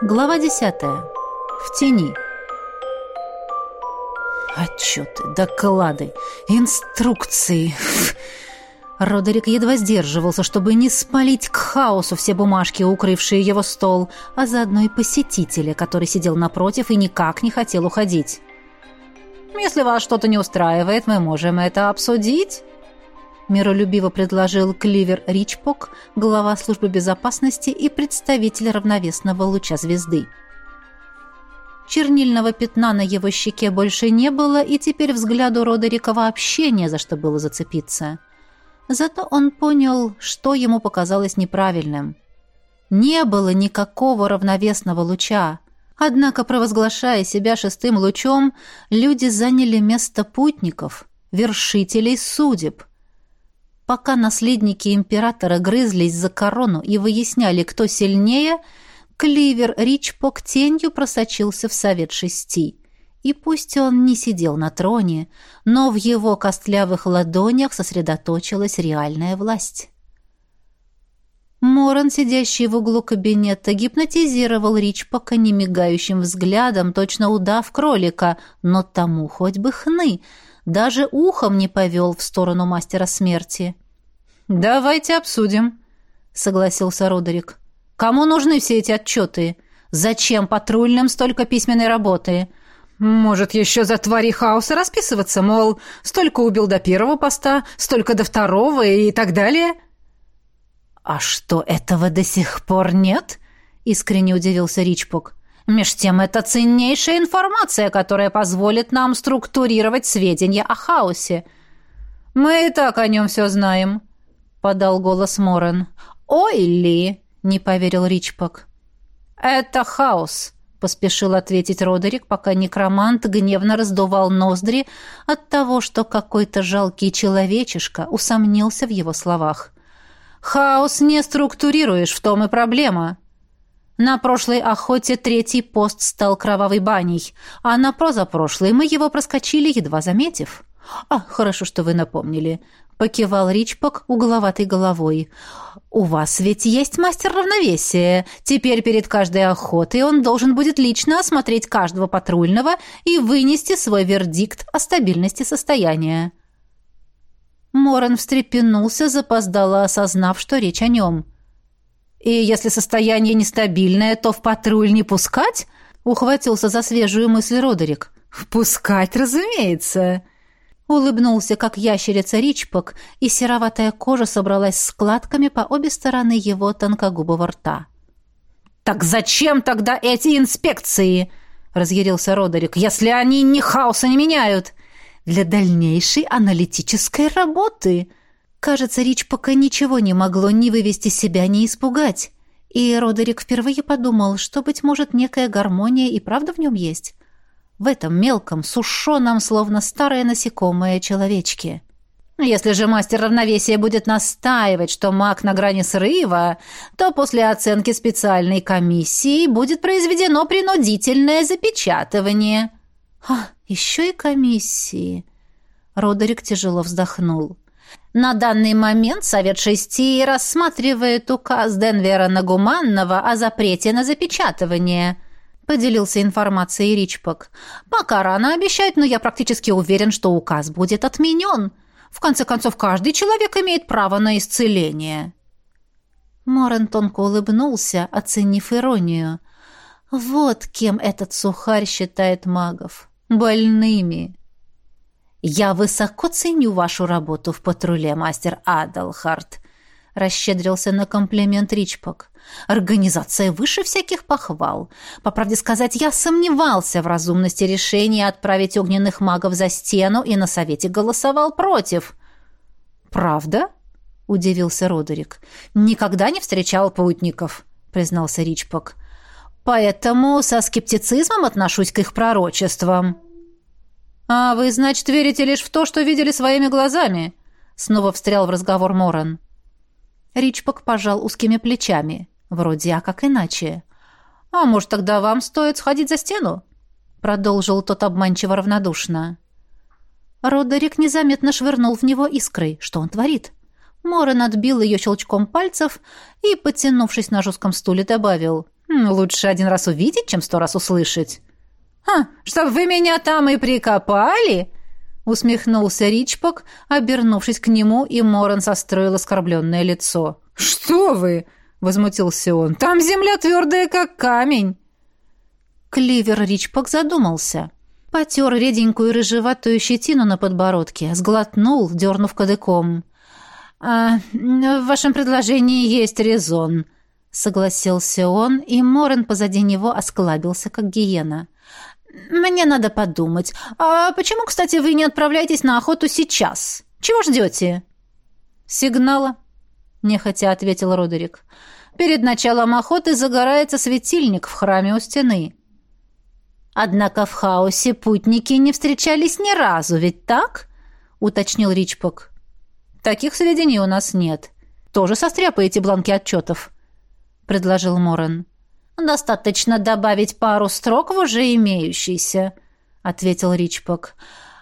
Глава 10. В тени. Отчеты, доклады, инструкции. Родерик едва сдерживался, чтобы не спалить к хаосу все бумажки, укрывшие его стол, а заодно и посетителя, который сидел напротив и никак не хотел уходить. «Если вас что-то не устраивает, мы можем это обсудить», миролюбиво предложил Кливер Ричпок, глава службы безопасности и представитель равновесного луча звезды. Чернильного пятна на его щеке больше не было, и теперь взгляду Родерика вообще не за что было зацепиться. Зато он понял, что ему показалось неправильным. Не было никакого равновесного луча. Однако, провозглашая себя шестым лучом, люди заняли место путников, вершителей судеб. Пока наследники императора грызлись за корону и выясняли, кто сильнее, Кливер Ричпок тенью просочился в Совет Шести. И пусть он не сидел на троне, но в его костлявых ладонях сосредоточилась реальная власть. Моран, сидящий в углу кабинета, гипнотизировал Ричпока немигающим взглядом, точно удав кролика, но тому хоть бы хны — даже ухом не повел в сторону мастера смерти. «Давайте обсудим», — согласился Родерик. «Кому нужны все эти отчеты? Зачем патрульным столько письменной работы? Может, еще за твари хаоса расписываться, мол, столько убил до первого поста, столько до второго и так далее?» «А что, этого до сих пор нет?» — искренне удивился Ричпок. Меж тем, это ценнейшая информация, которая позволит нам структурировать сведения о хаосе. Мы и так о нем все знаем, подал голос Морен. Ой ли, не поверил Ричпок. Это хаос, поспешил ответить Родерик, пока некромант гневно раздувал ноздри от того, что какой-то жалкий человечишка усомнился в его словах. Хаос не структурируешь, в том и проблема. На прошлой охоте третий пост стал кровавой баней, а на прозапрошлой мы его проскочили, едва заметив. «А, хорошо, что вы напомнили», — покивал Ричпок угловатой головой. «У вас ведь есть мастер равновесия. Теперь перед каждой охотой он должен будет лично осмотреть каждого патрульного и вынести свой вердикт о стабильности состояния». Моран встрепенулся, запоздало осознав, что речь о нем — и если состояние нестабильное, то в патруль не пускать? Ухватился за свежую мысль Родерик. Впускать, разумеется. Улыбнулся, как ящерица Ричпок, и сероватая кожа собралась складками по обе стороны его тонкогубого рта. «Так зачем тогда эти инспекции?» — разъярился Родерик. «Если они ни хаоса не меняют!» «Для дальнейшей аналитической работы!» Кажется, Рич пока ничего не могло ни вывести себя, ни испугать. И Родерик впервые подумал, что, быть может, некая гармония и правда в нем есть. В этом мелком, сушеном, словно старое насекомое человечки. Если же мастер равновесия будет настаивать, что маг на грани срыва, то после оценки специальной комиссии будет произведено принудительное запечатывание. А, еще и комиссии. Родерик тяжело вздохнул. На данный момент Совет Шести рассматривает указ Денвера Нагуманного о запрете на запечатывание. Поделился информацией Ричпок. Пока рано обещать, но я практически уверен, что указ будет отменен. В конце концов, каждый человек имеет право на исцеление. Морен тонко улыбнулся, оценив иронию. Вот кем этот сухарь считает магов. Больными. «Я высоко ценю вашу работу в патруле, мастер Адалхарт», — расщедрился на комплимент Ричпок. «Организация выше всяких похвал. По правде сказать, я сомневался в разумности решения отправить огненных магов за стену и на совете голосовал против». «Правда?» — удивился Родерик. «Никогда не встречал путников», — признался Ричпок. «Поэтому со скептицизмом отношусь к их пророчествам». «А вы, значит, верите лишь в то, что видели своими глазами?» Снова встрял в разговор Моран. Ричпок пожал узкими плечами. Вроде, а как иначе? «А может, тогда вам стоит сходить за стену?» Продолжил тот обманчиво равнодушно. Родерик незаметно швырнул в него искрой. Что он творит? Моран отбил ее щелчком пальцев и, потянувшись на жестком стуле, добавил. Лучше один раз увидеть, чем сто раз услышать. «А, чтоб вы меня там и прикопали?» Усмехнулся Ричпок, обернувшись к нему, и Моран состроил оскорбленное лицо. «Что вы?» — возмутился он. «Там земля твердая, как камень». Кливер Ричпок задумался. Потер реденькую рыжеватую щетину на подбородке, сглотнул, дернув кадыком. «А, в вашем предложении есть резон», — согласился он, и Морен позади него осклабился, как гиена. «Мне надо подумать. А почему, кстати, вы не отправляетесь на охоту сейчас? Чего ждете?» «Сигнала», — нехотя ответил Родерик. «Перед началом охоты загорается светильник в храме у стены». «Однако в хаосе путники не встречались ни разу, ведь так?» — уточнил Ричпок. «Таких сведений у нас нет. Тоже состряпаете бланки отчетов», — предложил Морен. «Достаточно добавить пару строк в уже имеющийся», — ответил Ричпок.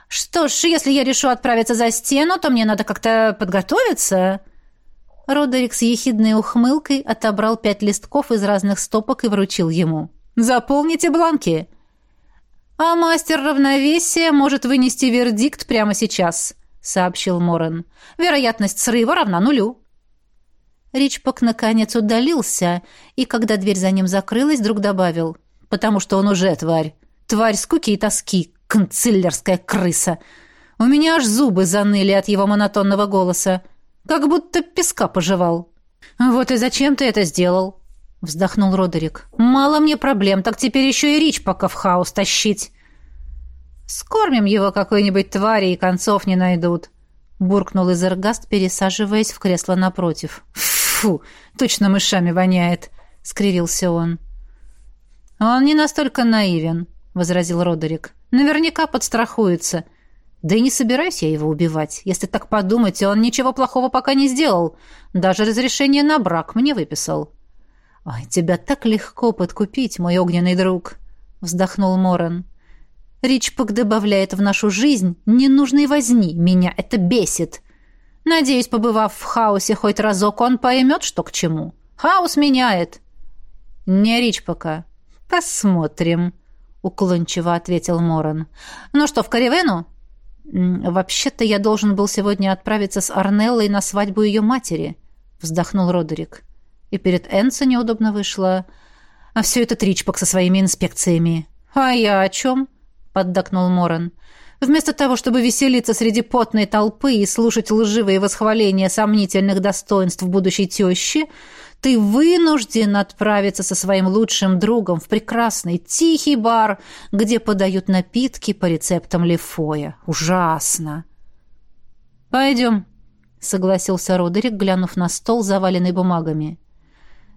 «Что ж, если я решу отправиться за стену, то мне надо как-то подготовиться». Родерик с ехидной ухмылкой отобрал пять листков из разных стопок и вручил ему. «Заполните бланки!» «А мастер равновесия может вынести вердикт прямо сейчас», — сообщил Морен. «Вероятность срыва равна нулю». Ричпок наконец удалился, и когда дверь за ним закрылась, вдруг добавил. «Потому что он уже тварь. Тварь скуки и тоски, канцелярская крыса. У меня аж зубы заныли от его монотонного голоса. Как будто песка пожевал». «Вот и зачем ты это сделал?» — вздохнул Родерик. «Мало мне проблем, так теперь еще и Рич пока в хаос тащить». «Скормим его какой-нибудь твари, и концов не найдут», — буркнул Изергаст, пересаживаясь в кресло напротив. «Фу, точно мышами воняет», — скривился он. «Он не настолько наивен», — возразил Родерик. «Наверняка подстрахуется. Да и не собираюсь я его убивать. Если так подумать, он ничего плохого пока не сделал. Даже разрешение на брак мне выписал». «Ой, тебя так легко подкупить, мой огненный друг!» — вздохнул Моран. «Ричпок добавляет в нашу жизнь ненужной возни. Меня это бесит. Надеюсь, побывав в хаосе хоть разок, он поймет, что к чему. Хаос меняет». «Не Ричпока. Посмотрим», — уклончиво ответил Моран. «Ну что, в Каривену?» «Вообще-то я должен был сегодня отправиться с Арнеллой на свадьбу ее матери», — вздохнул Родерик. И перед Энсо неудобно вышло. А все это Тричпок со своими инспекциями. «А я о чем?» — поддакнул Моран. «Вместо того, чтобы веселиться среди потной толпы и слушать лживые восхваления сомнительных достоинств будущей тещи, ты вынужден отправиться со своим лучшим другом в прекрасный тихий бар, где подают напитки по рецептам Лефоя. Ужасно!» «Пойдем», — согласился Родерик, глянув на стол, заваленный бумагами.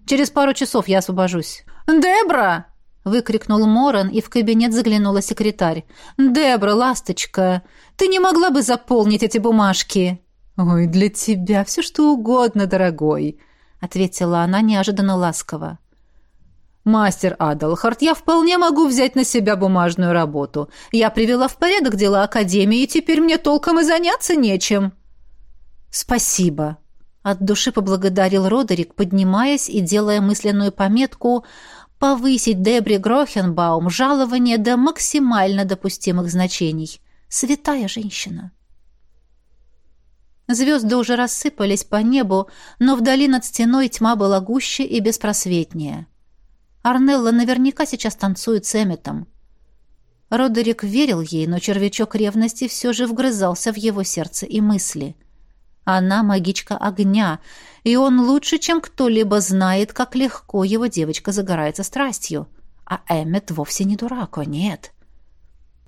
Через пару часов я освобожусь». «Дебра!» — выкрикнул Моран, и в кабинет заглянула секретарь. «Дебра, ласточка, ты не могла бы заполнить эти бумажки?» «Ой, для тебя все что угодно, дорогой», — ответила она неожиданно ласково. «Мастер Адалхарт, я вполне могу взять на себя бумажную работу. Я привела в порядок дела Академии, и теперь мне толком и заняться нечем». «Спасибо», от души поблагодарил Родерик, поднимаясь и делая мысленную пометку повысить Дебри Грохенбаум жалование до максимально допустимых значений. Святая женщина. Звезды уже рассыпались по небу, но вдали над стеной тьма была гуще и беспросветнее. Арнелла наверняка сейчас танцует с Эмметом. Родерик верил ей, но червячок ревности все же вгрызался в его сердце и мысли — она магичка огня, и он лучше, чем кто-либо знает, как легко его девочка загорается страстью. А Эммет вовсе не дурак, о нет.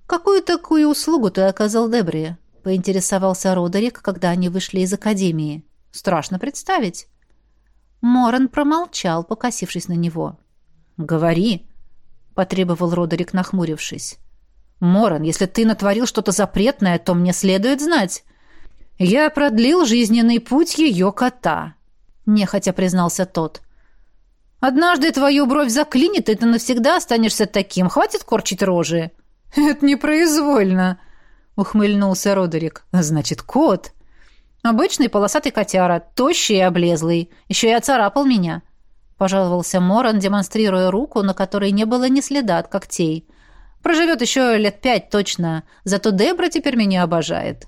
«Какую такую услугу ты оказал Дебри?» — поинтересовался Родерик, когда они вышли из академии. «Страшно представить». Моран промолчал, покосившись на него. «Говори», — потребовал Родерик, нахмурившись. «Моран, если ты натворил что-то запретное, то мне следует знать». «Я продлил жизненный путь ее кота», — нехотя признался тот. «Однажды твою бровь заклинит, и ты навсегда останешься таким. Хватит корчить рожи». «Это непроизвольно», — ухмыльнулся Родерик. «Значит, кот». «Обычный полосатый котяра, тощий и облезлый. Еще и оцарапал меня», — пожаловался Моран, демонстрируя руку, на которой не было ни следа от когтей. «Проживет еще лет пять точно, зато Дебра теперь меня обожает».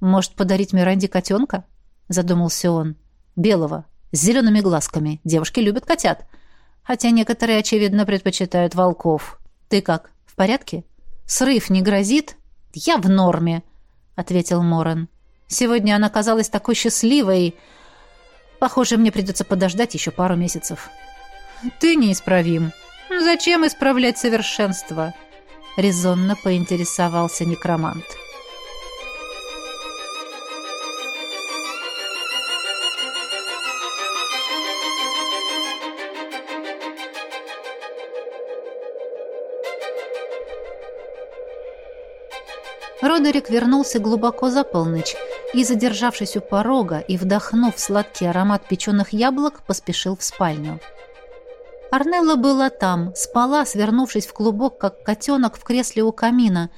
«Может, подарить Миранде котенка?» — задумался он. «Белого, с зелеными глазками. Девушки любят котят. Хотя некоторые, очевидно, предпочитают волков. Ты как, в порядке? Срыв не грозит?» «Я в норме», — ответил Моран. «Сегодня она казалась такой счастливой. Похоже, мне придется подождать еще пару месяцев». «Ты неисправим. Зачем исправлять совершенство?» — резонно поинтересовался некромант. Родерик вернулся глубоко за полночь и, задержавшись у порога и вдохнув сладкий аромат печеных яблок, поспешил в спальню. Арнелла была там, спала, свернувшись в клубок, как котенок в кресле у камина,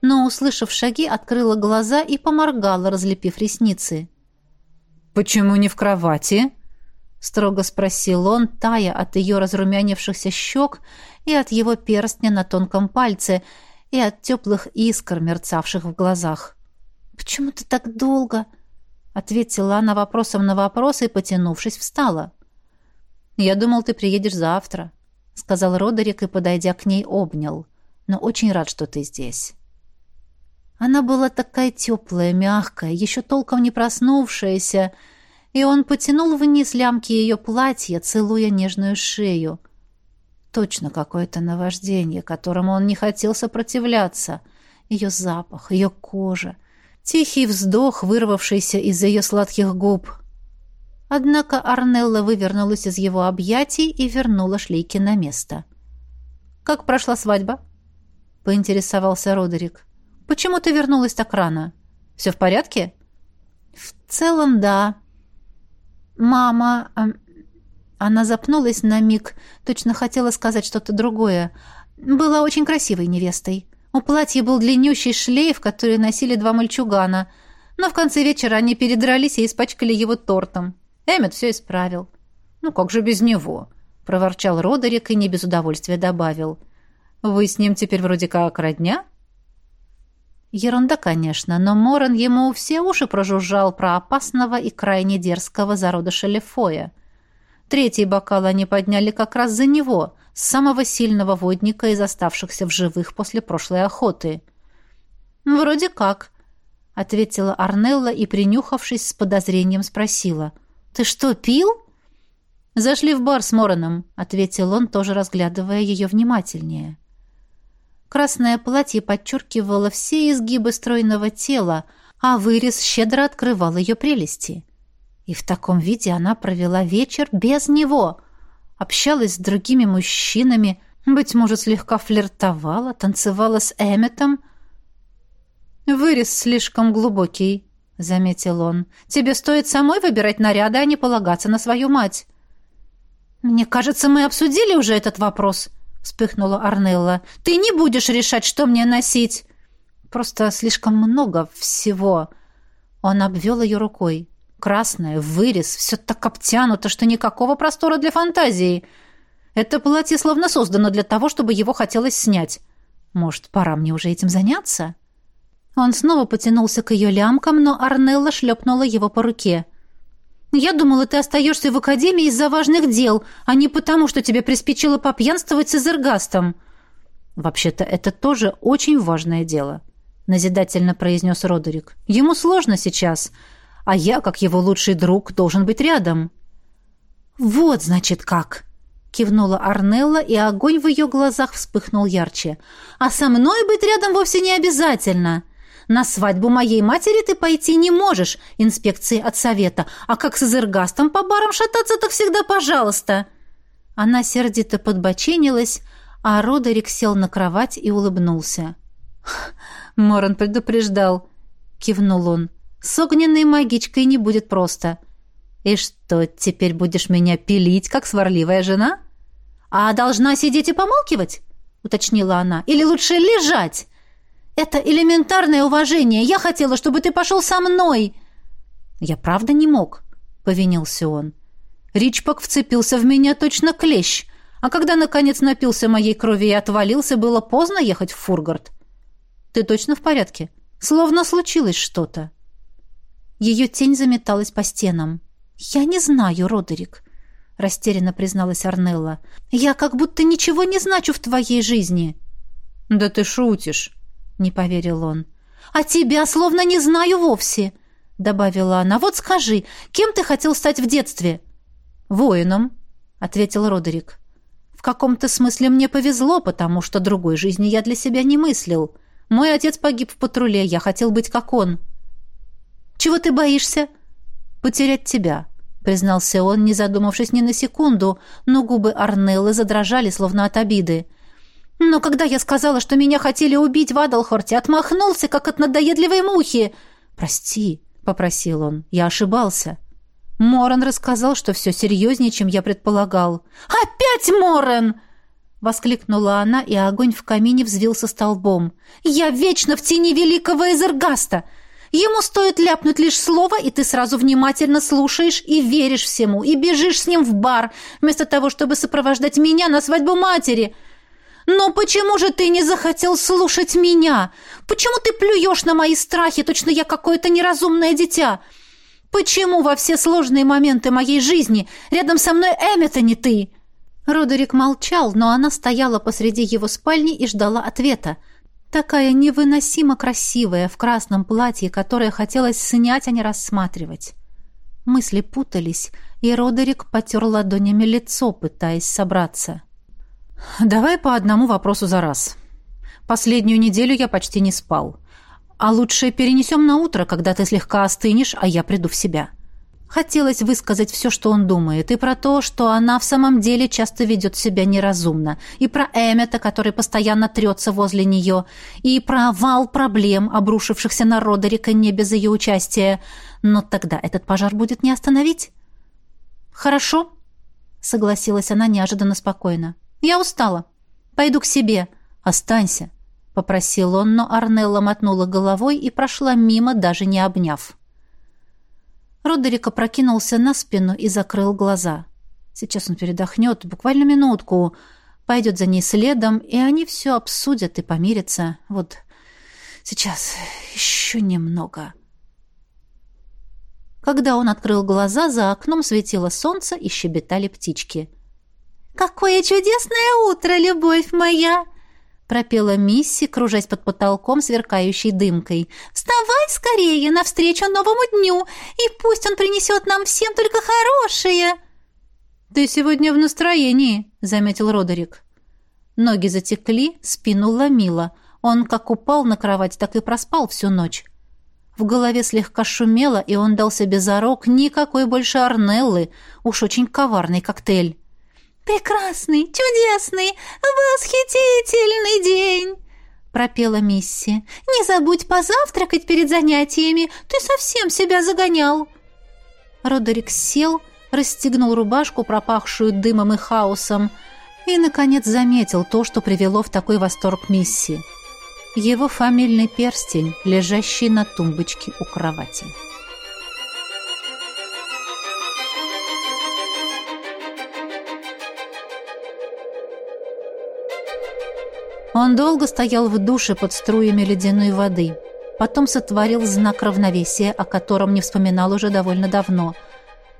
но, услышав шаги, открыла глаза и поморгала, разлепив ресницы. «Почему не в кровати?» — строго спросил он, тая от ее разрумянившихся щек и от его перстня на тонком пальце — и от теплых искр, мерцавших в глазах. «Почему ты так долго?» — ответила она вопросом на вопрос и, потянувшись, встала. «Я думал, ты приедешь завтра», — сказал Родерик и, подойдя к ней, обнял. «Но очень рад, что ты здесь». Она была такая теплая, мягкая, еще толком не проснувшаяся, и он потянул вниз лямки ее платья, целуя нежную шею. Точно какое-то наваждение, которому он не хотел сопротивляться. Ее запах, ее кожа, тихий вздох, вырвавшийся из ее сладких губ. Однако Арнелла вывернулась из его объятий и вернула шлейки на место. «Как прошла свадьба?» — поинтересовался Родерик. «Почему ты вернулась так рано? Все в порядке?» «В целом, да. Мама... Она запнулась на миг, точно хотела сказать что-то другое. Была очень красивой невестой. У платья был длиннющий шлейф, который носили два мальчугана. Но в конце вечера они передрались и испачкали его тортом. Эммет все исправил. «Ну как же без него?» — проворчал Родерик и не без удовольствия добавил. «Вы с ним теперь вроде как родня?» Ерунда, конечно, но Моран ему все уши прожужжал про опасного и крайне дерзкого зародыша Лефоя. Третий бокал они подняли как раз за него, самого сильного водника из оставшихся в живых после прошлой охоты. «Вроде как», — ответила Арнелла и, принюхавшись с подозрением, спросила. «Ты что, пил?» «Зашли в бар с Мороном», — ответил он, тоже разглядывая ее внимательнее. Красное платье подчеркивало все изгибы стройного тела, а вырез щедро открывал ее прелести. И в таком виде она провела вечер без него. Общалась с другими мужчинами, быть может, слегка флиртовала, танцевала с Эмметом. «Вырез слишком глубокий», — заметил он. «Тебе стоит самой выбирать наряды, а не полагаться на свою мать». «Мне кажется, мы обсудили уже этот вопрос», — вспыхнула Арнелла. «Ты не будешь решать, что мне носить». «Просто слишком много всего». Он обвел ее рукой. Красное, вырез, все так обтянуто, что никакого простора для фантазии. Это платье словно создано для того, чтобы его хотелось снять. Может, пора мне уже этим заняться? Он снова потянулся к ее лямкам, но Арнелла шлепнула его по руке. «Я думала, ты остаешься в академии из-за важных дел, а не потому, что тебе приспичило попьянствовать с Эзергастом». «Вообще-то это тоже очень важное дело», — назидательно произнес Родерик. «Ему сложно сейчас» а я, как его лучший друг, должен быть рядом». «Вот, значит, как!» — кивнула Арнелла, и огонь в ее глазах вспыхнул ярче. «А со мной быть рядом вовсе не обязательно. На свадьбу моей матери ты пойти не можешь, инспекции от совета, а как с Изергастом по барам шататься, так всегда пожалуйста». Она сердито подбоченилась, а Родерик сел на кровать и улыбнулся. «Моран предупреждал», — кивнул он. С огненной магичкой не будет просто. И что, теперь будешь меня пилить, как сварливая жена? А должна сидеть и помалкивать? уточнила она. Или лучше лежать? Это элементарное уважение. Я хотела, чтобы ты пошел со мной. Я правда не мог, повинился он. Ричпок вцепился в меня точно клещ, а когда, наконец, напился моей крови и отвалился, было поздно ехать в Фургард. Ты точно в порядке? Словно случилось что-то. Ее тень заметалась по стенам. «Я не знаю, Родерик», — растерянно призналась Арнелла. «Я как будто ничего не значу в твоей жизни». «Да ты шутишь», — не поверил он. «А тебя словно не знаю вовсе», — добавила она. «Вот скажи, кем ты хотел стать в детстве?» «Воином», — ответил Родерик. «В каком-то смысле мне повезло, потому что другой жизни я для себя не мыслил. Мой отец погиб в патруле, я хотел быть как он». «Чего ты боишься?» «Потерять тебя», — признался он, не задумавшись ни на секунду, но губы Арнеллы задрожали, словно от обиды. Но когда я сказала, что меня хотели убить в Адалхорте, отмахнулся, как от надоедливой мухи. «Прости», — попросил он, — «я ошибался». Моран рассказал, что все серьезнее, чем я предполагал. «Опять Моран!» — воскликнула она, и огонь в камине взвился столбом. «Я вечно в тени великого Эзергаста! Ему стоит ляпнуть лишь слово, и ты сразу внимательно слушаешь и веришь всему, и бежишь с ним в бар, вместо того, чтобы сопровождать меня на свадьбу матери!» «Но почему же ты не захотел слушать меня? Почему ты плюешь на мои страхи, точно я какое-то неразумное дитя? Почему во все сложные моменты моей жизни рядом со мной Эммета не ты?» Родерик молчал, но она стояла посреди его спальни и ждала ответа. Такая невыносимо красивая, в красном платье, которое хотелось снять, а не рассматривать. Мысли путались, и Родерик потер ладонями лицо, пытаясь собраться. «Давай по одному вопросу за раз. Последнюю неделю я почти не спал. А лучше перенесем на утро, когда ты слегка остынешь, а я приду в себя». Хотелось высказать все, что он думает, и про то, что она в самом деле часто ведет себя неразумно, и про Эммета, который постоянно трется возле нее, и про вал проблем, обрушившихся на Родерика не без ее участия. Но тогда этот пожар будет не остановить. «Хорошо», — согласилась она неожиданно спокойно. «Я устала. Пойду к себе. Останься», — попросил он, но Арнелла мотнула головой и прошла мимо, даже не обняв. Родерик опрокинулся на спину и закрыл глаза. Сейчас он передохнет, буквально минутку, пойдет за ней следом, и они все обсудят и помирятся. Вот сейчас еще немного. Когда он открыл глаза, за окном светило солнце и щебетали птички. «Какое чудесное утро, любовь моя!» Пропела Мисси, кружась под потолком, сверкающей дымкой. «Вставай скорее навстречу новому дню, и пусть он принесет нам всем только хорошее!» «Ты сегодня в настроении», — заметил Родерик. Ноги затекли, спину ломило. Он как упал на кровать, так и проспал всю ночь. В голове слегка шумело, и он дал себе зарок никакой больше Арнеллы, уж очень коварный коктейль. «Прекрасный, чудесный, восхитительный день!» — пропела Мисси. «Не забудь позавтракать перед занятиями, ты совсем себя загонял!» Родерик сел, расстегнул рубашку, пропахшую дымом и хаосом, и, наконец, заметил то, что привело в такой восторг Мисси. Его фамильный перстень, лежащий на тумбочке у кровати. Он долго стоял в душе под струями ледяной воды. Потом сотворил знак равновесия, о котором не вспоминал уже довольно давно.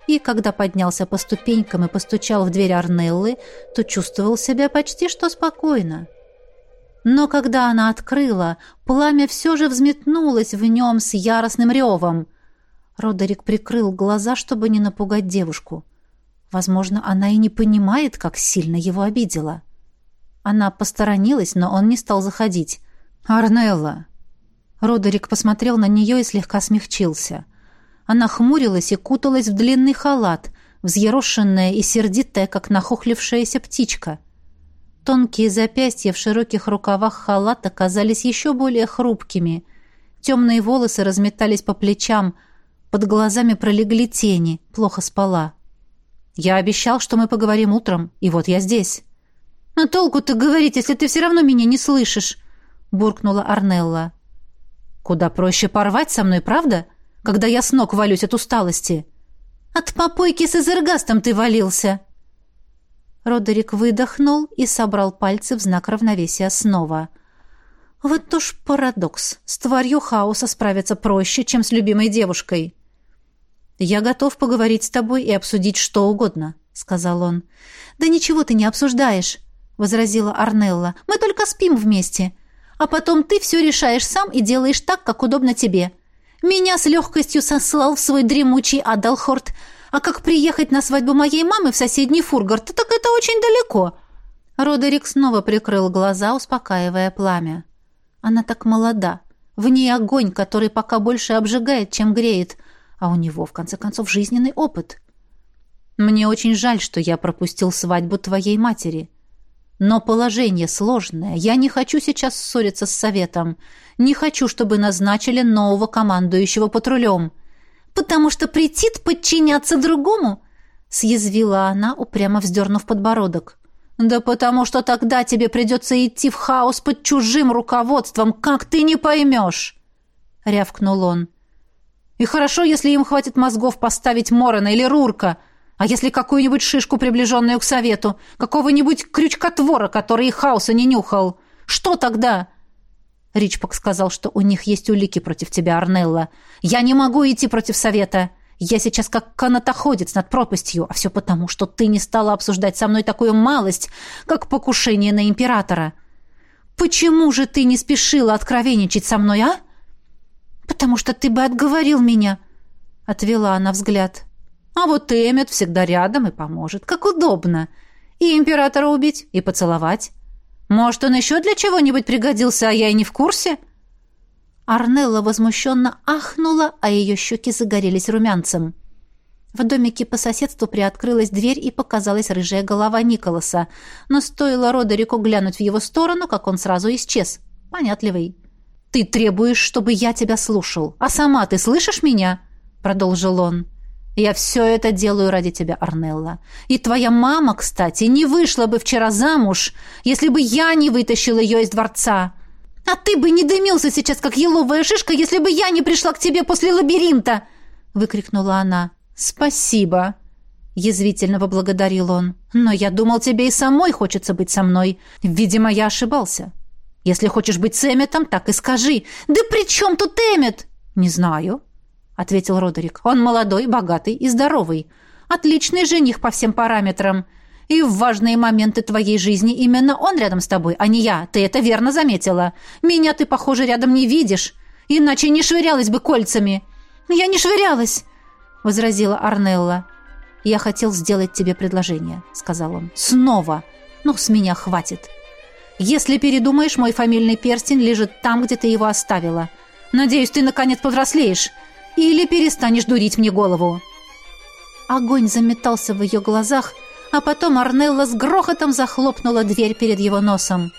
И когда поднялся по ступенькам и постучал в дверь Арнеллы, то чувствовал себя почти что спокойно. Но когда она открыла, пламя все же взметнулось в нем с яростным ревом. Родерик прикрыл глаза, чтобы не напугать девушку. Возможно, она и не понимает, как сильно его обидела. — она посторонилась, но он не стал заходить. «Арнелла!» Родерик посмотрел на нее и слегка смягчился. Она хмурилась и куталась в длинный халат, взъерошенная и сердитая, как нахохлившаяся птичка. Тонкие запястья в широких рукавах халата казались еще более хрупкими. Темные волосы разметались по плечам, под глазами пролегли тени, плохо спала. «Я обещал, что мы поговорим утром, и вот я здесь». «Но толку-то говорить, если ты все равно меня не слышишь!» — буркнула Арнелла. «Куда проще порвать со мной, правда? Когда я с ног валюсь от усталости!» От попойки с изергастом ты валился!» Родерик выдохнул и собрал пальцы в знак равновесия снова. «Вот уж парадокс. С тварью хаоса справиться проще, чем с любимой девушкой». «Я готов поговорить с тобой и обсудить что угодно», — сказал он. «Да ничего ты не обсуждаешь», — возразила Арнелла. «Мы только спим вместе. А потом ты все решаешь сам и делаешь так, как удобно тебе. Меня с легкостью сослал в свой дремучий Адалхорд, а как приехать на свадьбу моей мамы в соседний Фургард, так это очень далеко». Родерик снова прикрыл глаза, успокаивая пламя. «Она так молода. В ней огонь, который пока больше обжигает, чем греет, а у него, в конце концов, жизненный опыт. Мне очень жаль, что я пропустил свадьбу твоей матери. Но положение сложное. Я не хочу сейчас ссориться с советом. Не хочу, чтобы назначили нового командующего патрулем. Потому что претит подчиняться другому, съязвила она, упрямо вздернув подбородок. Да потому что тогда тебе придется идти в хаос под чужим руководством, как ты не поймешь, рявкнул он. И хорошо, если им хватит мозгов поставить Морона или Рурка, а если какую-нибудь шишку, приближенную к совету, какого-нибудь крючкотвора, который и хаоса не нюхал. Что тогда?» Ричпок сказал, что у них есть улики против тебя, Арнелла. «Я не могу идти против совета. Я сейчас как канатоходец над пропастью, а все потому, что ты не стала обсуждать со мной такую малость, как покушение на императора. Почему же ты не спешила откровенничать со мной, а?» «Потому что ты бы отговорил меня», — отвела она взгляд. А вот Эммет всегда рядом и поможет. Как удобно. И императора убить, и поцеловать. Может, он еще для чего-нибудь пригодился, а я и не в курсе?» Арнелла возмущенно ахнула, а ее щеки загорелись румянцем. В домике по соседству приоткрылась дверь и показалась рыжая голова Николаса, но стоило Родерику глянуть в его сторону, как он сразу исчез. Понятливый. «Ты требуешь, чтобы я тебя слушал, а сама ты слышишь меня?» — продолжил он. Я все это делаю ради тебя, Арнелла. И твоя мама, кстати, не вышла бы вчера замуж, если бы я не вытащил ее из дворца. А ты бы не дымился сейчас, как еловая шишка, если бы я не пришла к тебе после лабиринта!» — выкрикнула она. «Спасибо!» — язвительно поблагодарил он. «Но я думал, тебе и самой хочется быть со мной. Видимо, я ошибался. Если хочешь быть с Эмметом, так и скажи. Да при чем тут Эммет?» «Не знаю ответил Родерик. Он молодой, богатый и здоровый. Отличный жених по всем параметрам. И в важные моменты твоей жизни именно он рядом с тобой, а не я. Ты это верно заметила. Меня ты, похоже, рядом не видишь. Иначе не швырялась бы кольцами. Я не швырялась, возразила Арнелла. Я хотел сделать тебе предложение, сказал он. Снова. Ну, с меня хватит. Если передумаешь, мой фамильный перстень лежит там, где ты его оставила. Надеюсь, ты наконец повзрослеешь или перестанешь дурить мне голову». Огонь заметался в ее глазах, а потом Арнелла с грохотом захлопнула дверь перед его носом.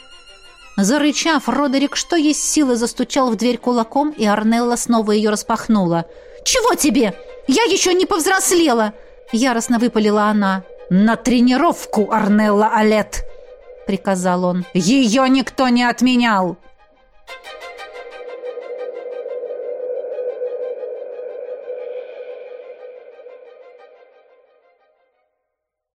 Зарычав, Родерик что есть силы застучал в дверь кулаком, и Арнелла снова ее распахнула. «Чего тебе? Я еще не повзрослела!» Яростно выпалила она. «На тренировку, Арнелла Алет!» — приказал он. «Ее никто не отменял!»